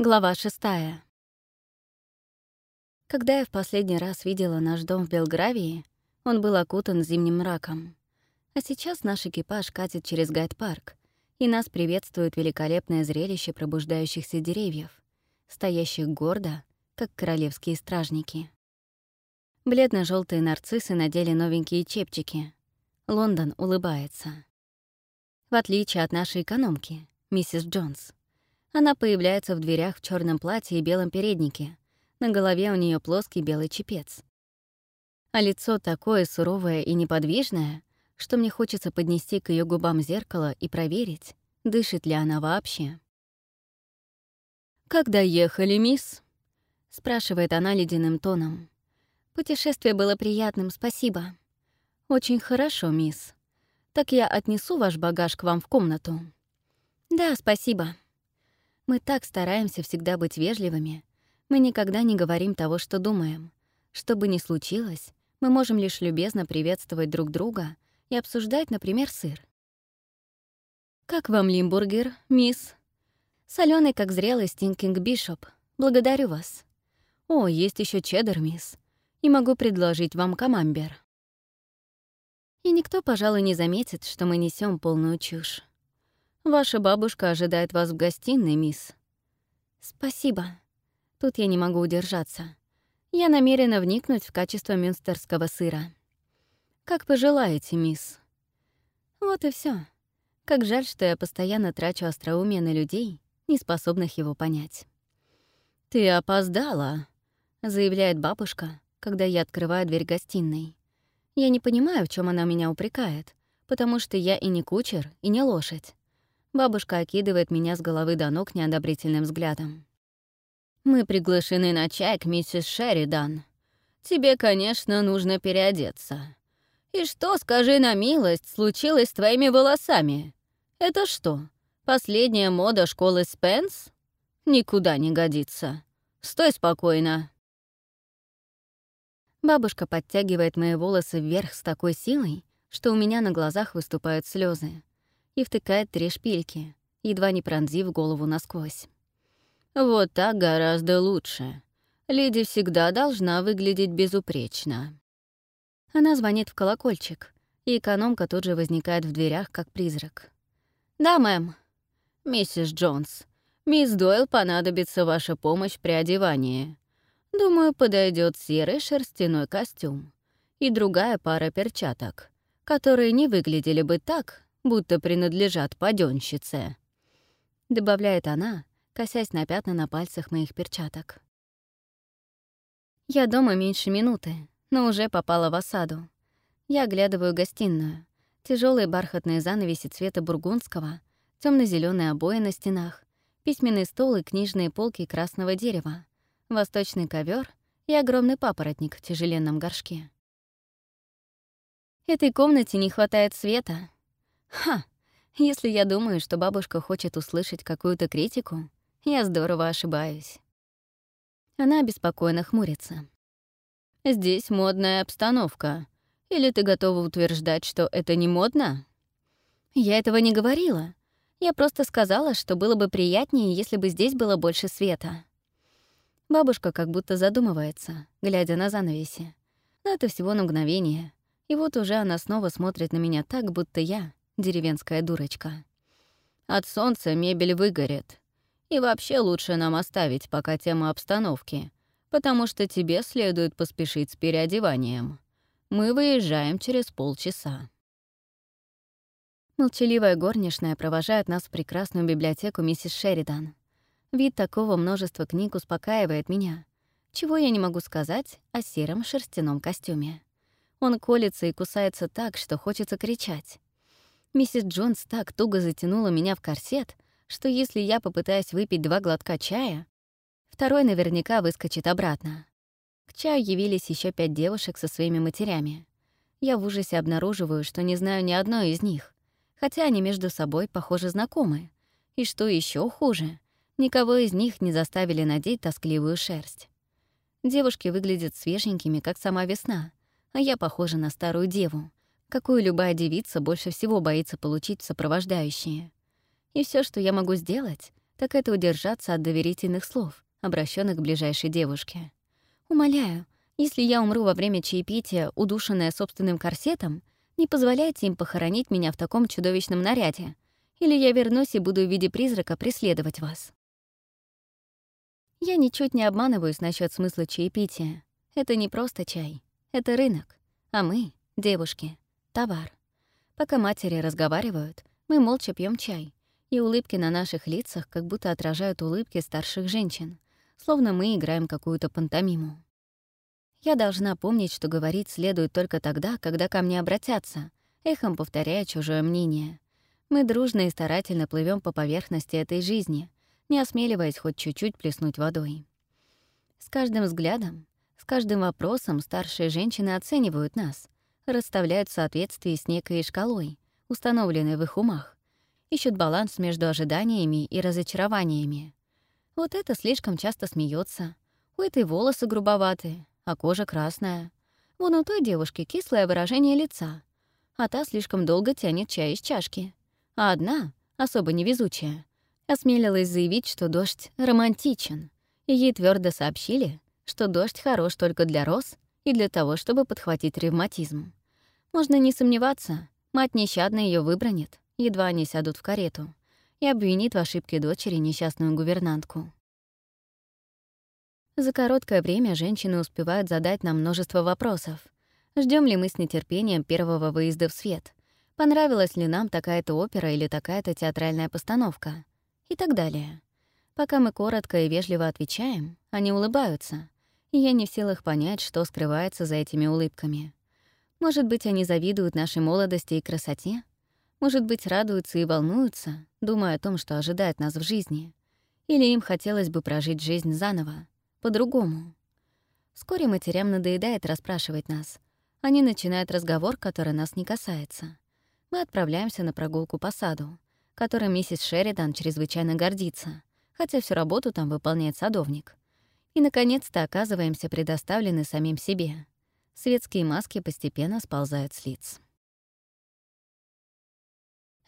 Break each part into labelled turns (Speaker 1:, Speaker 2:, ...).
Speaker 1: Глава шестая. Когда я в последний раз видела наш дом в Белгравии, он был окутан зимним мраком. А сейчас наш экипаж катит через Гайд-парк, и нас приветствует великолепное зрелище пробуждающихся деревьев, стоящих гордо, как королевские стражники. бледно желтые нарциссы надели новенькие чепчики. Лондон улыбается. В отличие от нашей экономки, миссис Джонс — она появляется в дверях в черном платье и белом переднике. На голове у нее плоский белый чепец. А лицо такое суровое и неподвижное, что мне хочется поднести к ее губам зеркало и проверить, дышит ли она вообще. «Когда ехали, мисс?» — спрашивает она ледяным тоном. «Путешествие было приятным, спасибо». «Очень хорошо, мисс. Так я отнесу ваш багаж к вам в комнату». «Да, спасибо». Мы так стараемся всегда быть вежливыми. Мы никогда не говорим того, что думаем. Что бы ни случилось, мы можем лишь любезно приветствовать друг друга и обсуждать, например, сыр. «Как вам лимбургер, мисс?» Солёный, как зрелый стинкинг бишоп. Благодарю вас. О, есть еще чеддер, мисс. И могу предложить вам камамбер. И никто, пожалуй, не заметит, что мы несем полную чушь. Ваша бабушка ожидает вас в гостиной, мисс». «Спасибо. Тут я не могу удержаться. Я намерена вникнуть в качество мюнстерского сыра». «Как пожелаете, мисс». Вот и все. Как жаль, что я постоянно трачу остроумие на людей, не способных его понять. «Ты опоздала», — заявляет бабушка, когда я открываю дверь гостиной. Я не понимаю, в чем она меня упрекает, потому что я и не кучер, и не лошадь. Бабушка окидывает меня с головы до ног неодобрительным взглядом. «Мы приглашены на чай к миссис Шеридан. Тебе, конечно, нужно переодеться. И что, скажи на милость, случилось с твоими волосами? Это что, последняя мода школы Спенс? Никуда не годится. Стой спокойно». Бабушка подтягивает мои волосы вверх с такой силой, что у меня на глазах выступают слезы и втыкает три шпильки, едва не пронзив голову насквозь. «Вот так гораздо лучше. Леди всегда должна выглядеть безупречно». Она звонит в колокольчик, и экономка тут же возникает в дверях, как призрак. «Да, мэм». «Миссис Джонс, мисс Дойл понадобится ваша помощь при одевании. Думаю, подойдет серый шерстяной костюм и другая пара перчаток, которые не выглядели бы так, будто принадлежат паденщице», — добавляет она, косясь на пятна на пальцах моих перчаток. Я дома меньше минуты, но уже попала в осаду. Я оглядываю гостиную. Тяжелые бархатные занавеси цвета бургундского, темно зеленые обои на стенах, письменный стол и книжные полки красного дерева, восточный ковер и огромный папоротник в тяжеленном горшке. Этой комнате не хватает света, Ха! Если я думаю, что бабушка хочет услышать какую-то критику, я здорово ошибаюсь. Она беспокойно хмурится. «Здесь модная обстановка. Или ты готова утверждать, что это не модно?» «Я этого не говорила. Я просто сказала, что было бы приятнее, если бы здесь было больше света». Бабушка как будто задумывается, глядя на занавеси. Но это всего на мгновение. И вот уже она снова смотрит на меня так, будто я деревенская дурочка. От солнца мебель выгорит. И вообще лучше нам оставить пока тему обстановки, потому что тебе следует поспешить с переодеванием. Мы выезжаем через полчаса. Молчаливая горничная провожает нас в прекрасную библиотеку миссис Шеридан. Вид такого множества книг успокаивает меня. Чего я не могу сказать о сером шерстяном костюме. Он колется и кусается так, что хочется кричать. Миссис Джонс так туго затянула меня в корсет, что если я попытаюсь выпить два глотка чая, второй наверняка выскочит обратно. К чаю явились еще пять девушек со своими матерями. Я в ужасе обнаруживаю, что не знаю ни одной из них, хотя они между собой, похоже, знакомы. И что еще хуже, никого из них не заставили надеть тоскливую шерсть. Девушки выглядят свеженькими, как сама весна, а я похожа на старую деву, какую любая девица больше всего боится получить сопровождающие. И все, что я могу сделать, так это удержаться от доверительных слов, обращенных к ближайшей девушке. Умоляю, если я умру во время чаепития, удушенная собственным корсетом, не позволяйте им похоронить меня в таком чудовищном наряде, или я вернусь и буду в виде призрака преследовать вас. Я ничуть не обманываюсь насчет смысла чаепития. Это не просто чай. Это рынок. А мы, девушки, товар. Пока матери разговаривают, мы молча пьем чай, и улыбки на наших лицах как будто отражают улыбки старших женщин, словно мы играем какую-то пантомиму. Я должна помнить, что говорить следует только тогда, когда ко мне обратятся, эхом повторяя чужое мнение. Мы дружно и старательно плывем по поверхности этой жизни, не осмеливаясь хоть чуть-чуть плеснуть водой. С каждым взглядом, с каждым вопросом старшие женщины оценивают нас, расставляют в соответствии с некой шкалой, установленной в их умах, ищут баланс между ожиданиями и разочарованиями. Вот это слишком часто смеется. У этой волосы грубоватые, а кожа красная. Вон у той девушки кислое выражение лица, а та слишком долго тянет чай из чашки. А одна, особо невезучая, осмелилась заявить, что дождь романтичен, и ей твердо сообщили, что дождь хорош только для роз и для того, чтобы подхватить ревматизм. Можно не сомневаться, мать нещадно ее выбранит, едва они сядут в карету, и обвинит в ошибке дочери несчастную гувернантку. За короткое время женщины успевают задать нам множество вопросов. Ждем ли мы с нетерпением первого выезда в свет? Понравилась ли нам такая-то опера или такая-то театральная постановка? и так далее. Пока мы коротко и вежливо отвечаем, они улыбаются, и я не в силах понять, что скрывается за этими улыбками. Может быть, они завидуют нашей молодости и красоте? Может быть, радуются и волнуются, думая о том, что ожидает нас в жизни? Или им хотелось бы прожить жизнь заново, по-другому? Вскоре матерям надоедает расспрашивать нас. Они начинают разговор, который нас не касается. Мы отправляемся на прогулку по саду которой миссис Шеридан чрезвычайно гордится, хотя всю работу там выполняет садовник. И, наконец-то, оказываемся предоставлены самим себе. Светские маски постепенно сползают с лиц.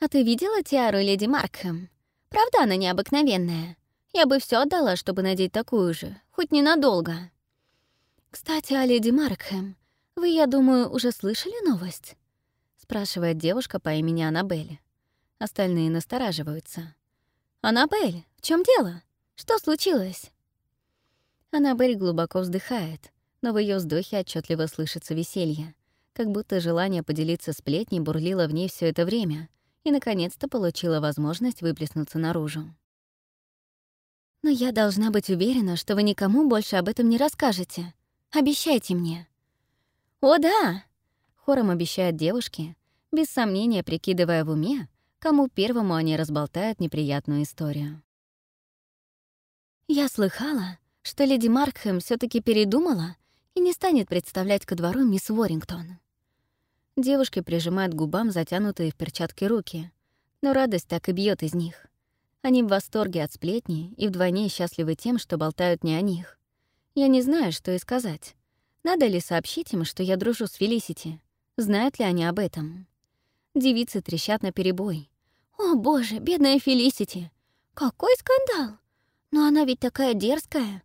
Speaker 2: «А ты видела тиару леди Маркхэм? Правда она необыкновенная? Я бы все отдала, чтобы надеть такую же, хоть ненадолго».
Speaker 1: «Кстати, о леди Маркхэм. Вы, я думаю, уже слышали новость?» — спрашивает девушка по имени Аннабель. Остальные настораживаются.
Speaker 2: «Аннабель, в чем дело? Что случилось?»
Speaker 1: Аннабель глубоко вздыхает, но в ее вздохе отчетливо слышится веселье, как будто желание поделиться сплетней бурлило в ней все это время и, наконец-то, получила возможность выплеснуться наружу.
Speaker 2: «Но я должна быть уверена, что вы никому больше об этом не расскажете. Обещайте мне».
Speaker 1: «О, да!» — хором обещает девушке, без сомнения прикидывая в уме, кому первому они разболтают неприятную историю.
Speaker 2: «Я слыхала, что леди Маркхэм все таки передумала и не станет представлять ко двору мисс Уоррингтон».
Speaker 1: Девушки прижимают губам затянутые в перчатки руки, но радость так и бьет из них. Они в восторге от сплетни и вдвойне счастливы тем, что болтают не о них. Я не знаю, что и сказать. Надо ли сообщить им, что я дружу с Фелисити? Знают ли они об этом? Девицы трещат на перебой.
Speaker 2: «О, боже, бедная Фелисити! Какой скандал! Но она ведь такая дерзкая!»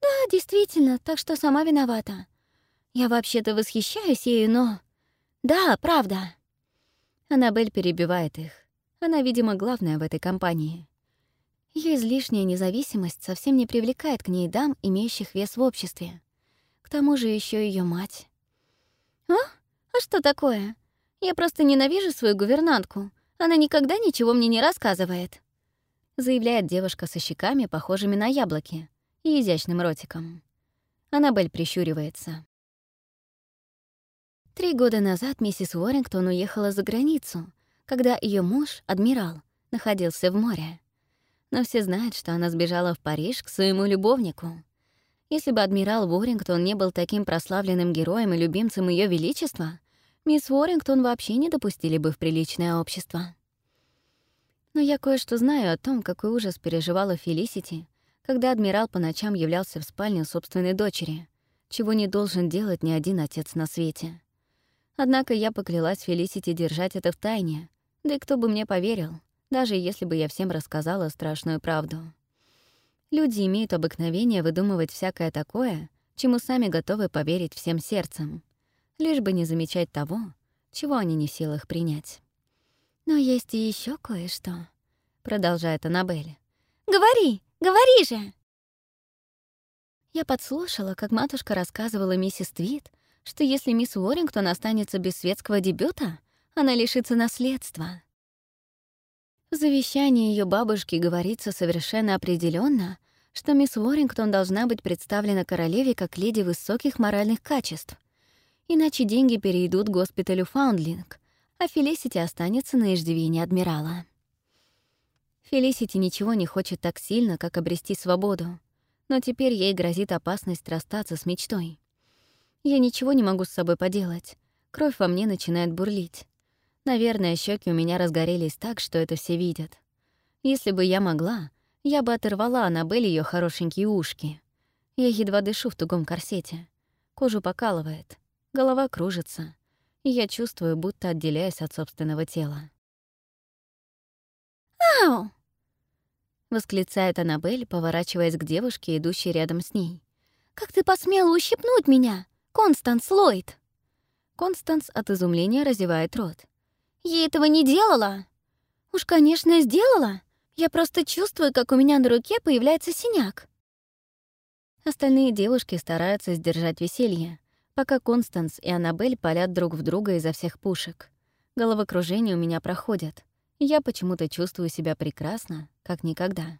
Speaker 2: «Да, действительно, так что сама виновата. Я вообще-то восхищаюсь ею, но...» «Да, правда!»
Speaker 1: Аннабель перебивает их. Она, видимо, главная в этой компании. Ее излишняя независимость совсем не привлекает к ней дам, имеющих вес в обществе. К тому же еще ее мать.
Speaker 2: «А? А что такое? Я просто ненавижу свою гувернантку. Она никогда ничего мне не рассказывает», —
Speaker 1: заявляет девушка со щеками, похожими на яблоки, и изящным ротиком. Аннабель прищуривается. Три года назад миссис Уоррингтон уехала за границу, когда ее муж, адмирал, находился в море. Но все знают, что она сбежала в Париж к своему любовнику. Если бы адмирал Уоррингтон не был таким прославленным героем и любимцем Ее Величества, мисс Уоррингтон вообще не допустили бы в приличное общество. Но я кое-что знаю о том, какой ужас переживала Фелисити, когда адмирал по ночам являлся в спальню собственной дочери, чего не должен делать ни один отец на свете. Однако я поклялась Фелисити держать это в тайне, да и кто бы мне поверил, даже если бы я всем рассказала страшную правду. Люди имеют обыкновение выдумывать всякое такое, чему сами готовы поверить всем сердцем, лишь бы не замечать того, чего они не в силах принять.
Speaker 2: «Но есть и еще кое-что», — продолжает Аннабель.
Speaker 1: «Говори, говори же!»
Speaker 2: Я подслушала, как матушка рассказывала миссис Твит, что если мисс Уоррингтон останется без светского дебюта, она лишится наследства. В завещании ее бабушки говорится совершенно определенно, что мисс Уоррингтон должна быть представлена королеве как леди высоких моральных качеств. Иначе деньги перейдут госпиталю Фаундлинг, а Фелисити останется на иждивении адмирала. Фелисити ничего не хочет так сильно, как обрести свободу, но теперь ей грозит опасность расстаться с мечтой. Я ничего не могу с собой поделать. Кровь во мне начинает бурлить. Наверное, щеки у меня разгорелись так, что это все видят. Если бы я могла, я бы оторвала Аннабель ее хорошенькие ушки. Я едва дышу в тугом корсете. Кожу покалывает, голова кружится, и я чувствую, будто отделяюсь от собственного тела.
Speaker 1: «Ау!»
Speaker 2: — восклицает Аннабель, поворачиваясь к девушке, идущей рядом с ней.
Speaker 1: «Как ты посмела ущипнуть меня, Констанс Ллойд?»
Speaker 2: Констанс от изумления разевает рот.
Speaker 1: «Я этого не делала?»
Speaker 2: «Уж, конечно, сделала. Я просто чувствую, как у меня на руке появляется синяк». Остальные девушки стараются сдержать веселье, пока Констанс и Аннабель палят друг в друга изо всех пушек. Головокружение у меня проходит. Я почему-то чувствую себя прекрасно, как никогда.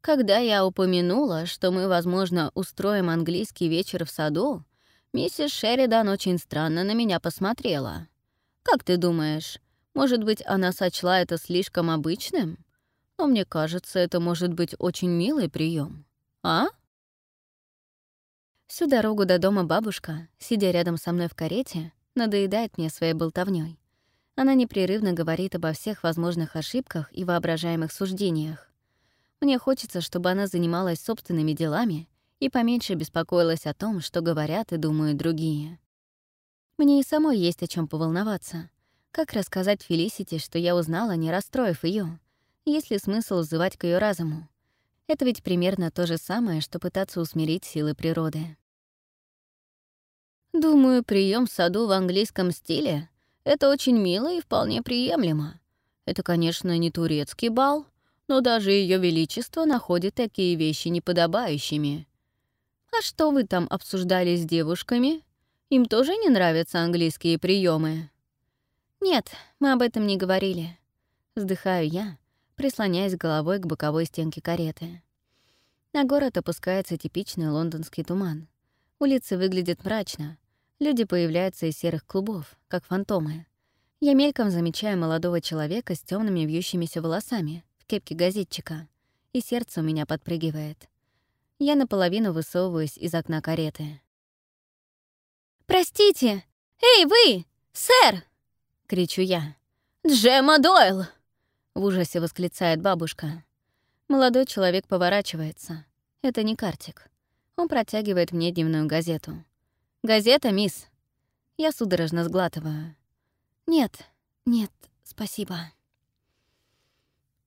Speaker 1: Когда я упомянула, что мы, возможно, устроим английский вечер в саду, миссис Шеридан очень странно на меня посмотрела. Как ты думаешь, может быть, она сочла это слишком обычным? Но мне кажется, это может быть очень милый прием, А?
Speaker 2: Всю дорогу до дома бабушка, сидя рядом со мной в карете, надоедает мне своей болтовней. Она непрерывно говорит обо всех возможных ошибках и воображаемых суждениях. Мне хочется, чтобы она занималась собственными делами и поменьше беспокоилась о том, что говорят и думают другие. Мне и самой есть о чем поволноваться. Как рассказать Фелисити, что я узнала, не расстроив ее? Есть ли смысл взывать к ее разуму? Это ведь примерно то же самое, что пытаться усмирить силы природы.
Speaker 1: Думаю, прием в саду в английском стиле — это очень мило и вполне приемлемо. Это, конечно, не турецкий бал, но даже Ее Величество находит такие вещи неподобающими. А что вы там обсуждали с девушками? Им тоже не нравятся английские приемы.
Speaker 2: «Нет, мы об этом не говорили». Вздыхаю я, прислоняясь головой к боковой стенке кареты. На город опускается типичный лондонский туман. Улицы выглядят мрачно. Люди появляются из серых клубов, как фантомы. Я мельком замечаю молодого человека с темными вьющимися волосами в кепке газетчика, и сердце у меня подпрыгивает. Я наполовину высовываюсь из окна кареты.
Speaker 1: «Простите! Эй, вы! Сэр!» — кричу я. «Джема Дойл!» — в ужасе восклицает бабушка.
Speaker 2: Молодой человек поворачивается. Это не Картик. Он протягивает мне дневную газету. «Газета, мисс!» Я судорожно сглатываю. «Нет, нет, спасибо».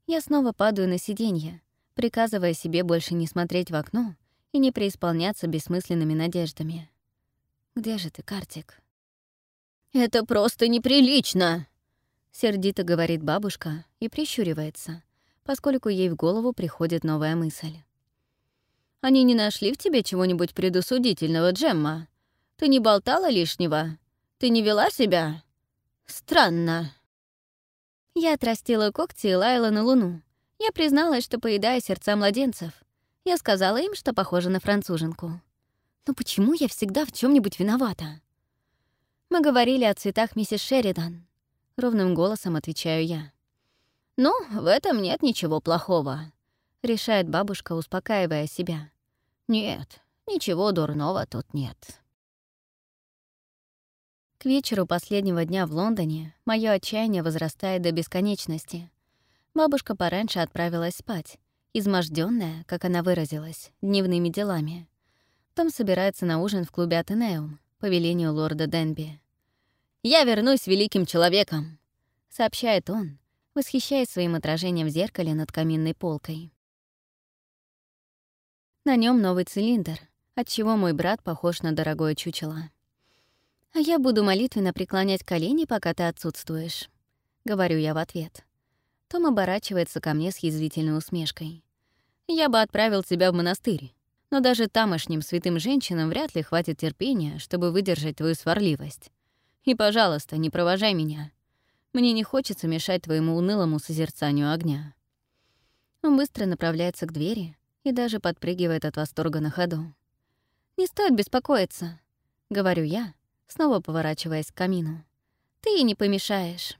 Speaker 2: Я снова падаю на сиденье, приказывая себе больше не смотреть в окно и не преисполняться бессмысленными надеждами. «Где же ты, Картик?»
Speaker 1: «Это просто неприлично!»
Speaker 2: — сердито говорит бабушка и прищуривается, поскольку ей в голову приходит новая мысль.
Speaker 1: «Они не нашли в тебе чего-нибудь предусудительного, Джемма? Ты не болтала лишнего? Ты не вела себя? Странно».
Speaker 2: Я отрастила когти и лаяла на луну. Я призналась, что поедаю сердца младенцев. Я сказала им, что похожа на француженку. Но почему я всегда в чем нибудь виновата? Мы говорили о цветах миссис Шеридан. Ровным голосом отвечаю я.
Speaker 1: «Ну, в этом нет ничего плохого», —
Speaker 2: решает бабушка, успокаивая себя.
Speaker 1: «Нет, ничего дурного тут нет».
Speaker 2: К вечеру последнего дня в Лондоне мое отчаяние возрастает до бесконечности. Бабушка пораньше отправилась спать, изможденная, как она выразилась, дневными делами. Том собирается на ужин в клубе Атенеум, по велению лорда Денби.
Speaker 1: «Я вернусь великим человеком», — сообщает он, восхищаясь своим отражением в зеркале над каминной полкой. На нем новый цилиндр, отчего мой брат похож на дорогое чучело. «А я буду молитвенно преклонять колени, пока ты отсутствуешь», — говорю я в ответ. Том оборачивается ко мне с язвительной усмешкой. «Я бы отправил тебя в монастырь, но даже тамошним святым женщинам вряд ли хватит терпения, чтобы выдержать твою сварливость. И, пожалуйста, не провожай меня. Мне не хочется мешать твоему унылому созерцанию огня». Он быстро направляется к двери и даже подпрыгивает от восторга на ходу. «Не стоит беспокоиться», — говорю я, снова поворачиваясь к камину. «Ты ей не помешаешь».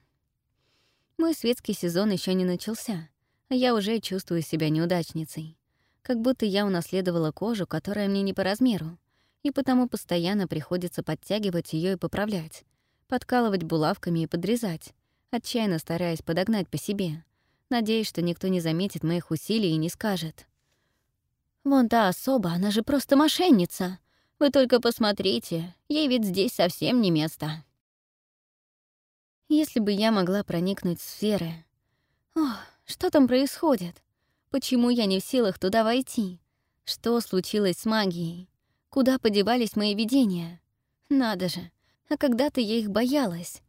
Speaker 1: Мой светский сезон еще не начался, а я уже чувствую себя неудачницей. Как будто я унаследовала кожу, которая мне не по размеру, и потому постоянно приходится подтягивать ее и поправлять, подкалывать булавками и подрезать, отчаянно стараясь подогнать по себе, надеясь, что никто не заметит моих усилий и не скажет. «Вон та особа, она же просто мошенница. Вы только посмотрите, ей ведь здесь совсем не место». Если бы я могла проникнуть в сферы... Ох, что там происходит? Почему я не в силах туда войти? Что случилось с магией? Куда подевались мои видения? Надо же, а когда-то я их боялась.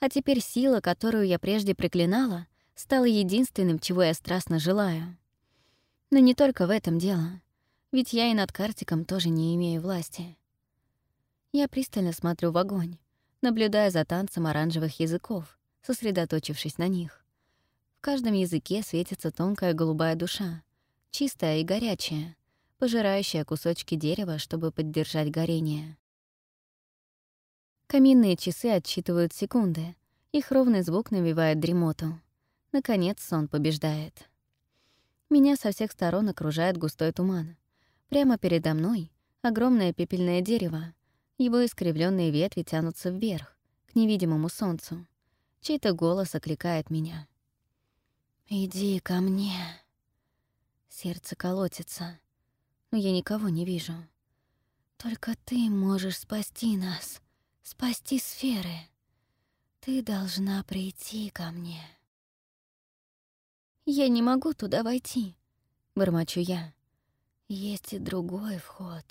Speaker 1: А теперь сила, которую я прежде проклинала, стала единственным, чего я страстно желаю. Но не только в этом дело. Ведь я и над Картиком тоже не имею власти. Я пристально смотрю в огонь наблюдая за танцем оранжевых языков, сосредоточившись на них. В каждом языке светится тонкая голубая душа, чистая и горячая, пожирающая кусочки дерева, чтобы поддержать горение. Каминные часы отсчитывают секунды, их ровный звук навевает дремоту. Наконец сон побеждает. Меня со всех сторон окружает густой туман. Прямо передо мной — огромное пепельное дерево, его искривленные ветви тянутся вверх, к невидимому солнцу. Чей-то голос окликает меня. «Иди ко мне». Сердце колотится, но я никого не вижу. Только ты можешь спасти нас, спасти сферы. Ты должна прийти ко мне. Я не могу туда войти, бормочу я. Есть и другой вход.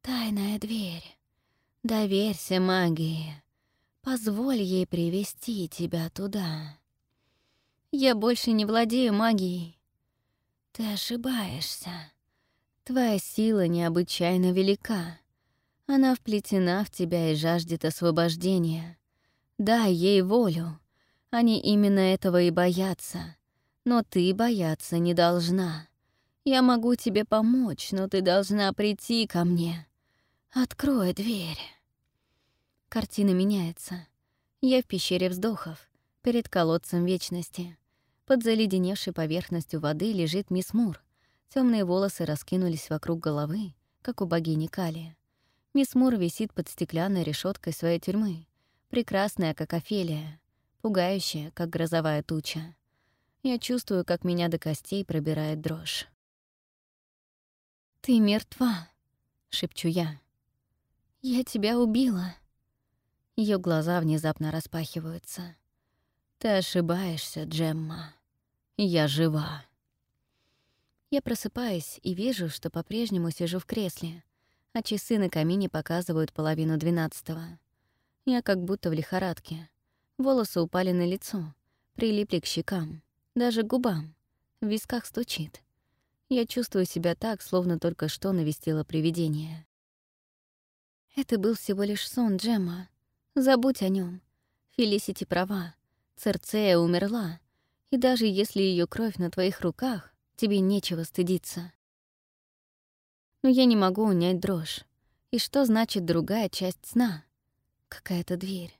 Speaker 1: Тайная дверь. Доверься магии. Позволь ей привести тебя туда. Я больше не владею магией. Ты ошибаешься. Твоя сила необычайно велика. Она вплетена в тебя и жаждет освобождения. Дай ей волю. Они именно этого и боятся. Но ты бояться не должна. Я могу тебе помочь, но ты должна прийти ко мне. Открой дверь. Картина меняется. Я в пещере вздохов, перед колодцем вечности. Под заледеневшей поверхностью воды лежит мисс Мур. Темные волосы раскинулись вокруг головы, как у богини Кали. Мисс Мур висит под стеклянной решеткой своей тюрьмы, прекрасная, как Офелия, пугающая, как грозовая туча. Я чувствую, как меня до костей пробирает дрожь. «Ты мертва», — шепчу я. «Я тебя убила». Ее глаза внезапно распахиваются. «Ты ошибаешься, Джемма. Я жива». Я просыпаюсь и вижу, что по-прежнему сижу в кресле, а часы на камине показывают половину двенадцатого. Я как будто в лихорадке. Волосы упали на лицо, прилипли к щекам, даже к губам. В висках стучит. Я чувствую себя так, словно только что навестила привидение. Это был всего лишь сон Джемма, Забудь о нем. Фелисити права. Церцея умерла. И даже если ее кровь на твоих руках, тебе нечего стыдиться. Но я не могу унять дрожь. И что значит другая часть сна? Какая-то дверь.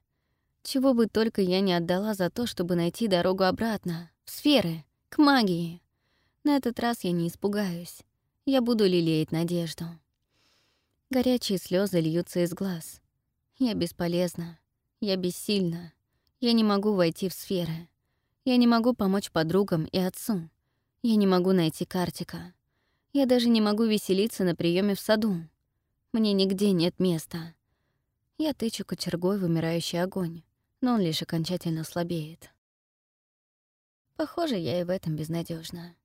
Speaker 1: Чего бы только я не отдала за то, чтобы найти дорогу обратно, в сферы, к магии. На этот раз я не испугаюсь. Я буду лелеять надежду. Горячие слезы льются из глаз. Я бесполезна. Я бессильна. Я не могу войти в сферы. Я не могу помочь подругам и отцу. Я не могу найти Картика. Я даже не могу веселиться на приеме в саду. Мне нигде нет места. Я тычу кочергой в умирающий огонь, но он лишь окончательно слабеет. Похоже, я и в этом безнадежна.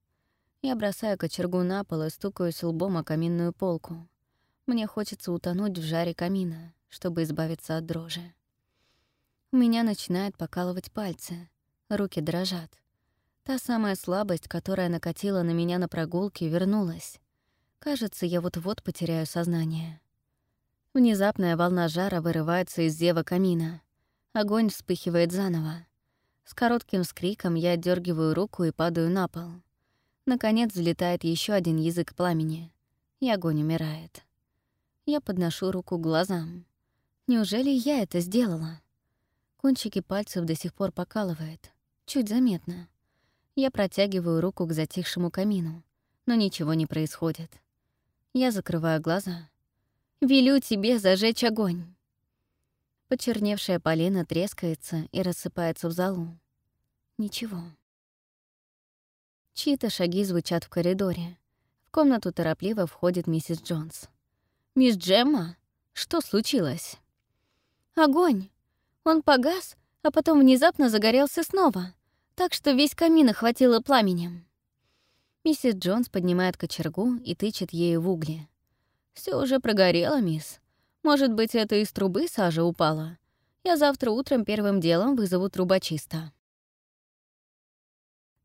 Speaker 1: Я бросаю кочергу на пол и стукаюсь лбом о каминную полку. Мне хочется утонуть в жаре камина, чтобы избавиться от дрожи. У меня начинает покалывать пальцы, руки дрожат. Та самая слабость, которая накатила на меня на прогулке, вернулась. Кажется, я вот-вот потеряю сознание. Внезапная волна жара вырывается из зева камина. Огонь вспыхивает заново. С коротким скриком я отдергиваю руку и падаю на пол. Наконец взлетает еще один язык пламени, и огонь умирает. Я подношу руку к глазам. Неужели я это сделала? Кончики пальцев до сих пор покалывает. Чуть заметно. Я протягиваю руку к затихшему камину, но ничего не происходит. Я закрываю глаза. «Велю тебе зажечь огонь!» Почерневшая полена трескается и рассыпается в залу. Ничего. Чьи-то шаги звучат в коридоре. В комнату торопливо входит миссис Джонс. «Мисс Джемма, что случилось?» «Огонь! Он погас, а потом внезапно загорелся снова так что весь камин охватило пламенем. Миссис Джонс поднимает кочергу и тычет ею в угли. Все уже прогорело, мисс. Может быть, это из трубы сажа упала? Я завтра утром первым делом вызову трубочиста».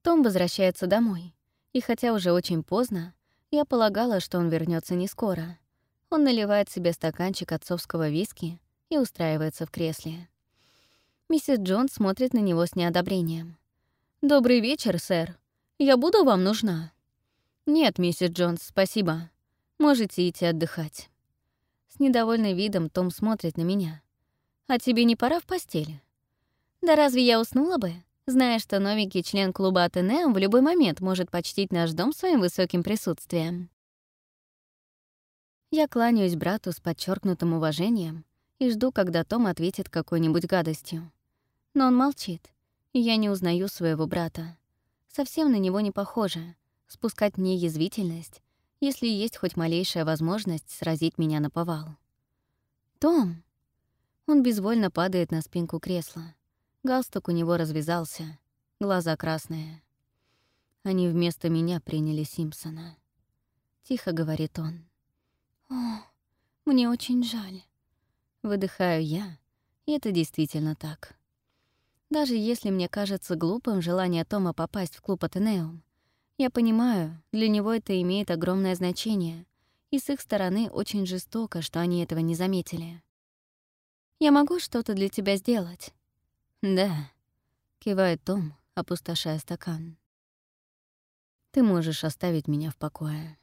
Speaker 1: Том возвращается домой. И хотя уже очень поздно, я полагала, что он вернется не скоро. Он наливает себе стаканчик отцовского виски и устраивается в кресле. Миссис Джонс смотрит на него с неодобрением. «Добрый вечер, сэр. Я буду вам нужна?» «Нет, миссис Джонс, спасибо. Можете идти отдыхать». С недовольным видом Том смотрит на меня. «А тебе не пора в постель?» «Да разве я уснула бы, зная, что новенький член клуба Атенеум в любой момент может почтить наш дом своим высоким присутствием?» Я кланяюсь брату с подчеркнутым уважением и жду, когда Том ответит какой-нибудь гадостью. Но он молчит я не узнаю своего брата. Совсем на него не похоже. Спускать мне язвительность, если есть хоть малейшая возможность сразить меня на повал. «Том!» Он безвольно падает на спинку кресла. Галстук у него развязался, глаза красные. Они вместо меня приняли Симпсона. Тихо говорит он. «О, мне очень жаль». Выдыхаю я, и это действительно так. Даже если мне кажется глупым желание Тома попасть в клуб Атенеум, я понимаю, для него это имеет огромное значение, и с их стороны очень жестоко, что они этого не заметили. «Я могу что-то для тебя сделать?» «Да», — кивает Том, опустошая стакан. «Ты можешь оставить меня в покое».